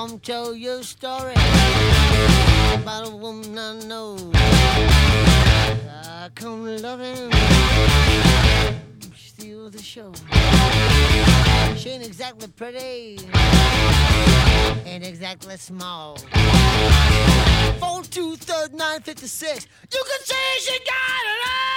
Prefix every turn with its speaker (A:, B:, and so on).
A: Come tell you a story about a woman I know. I come loving, steal the show. She ain't exactly pretty, ain't exactly small. Four two third nine fifty six. You can say she got it all.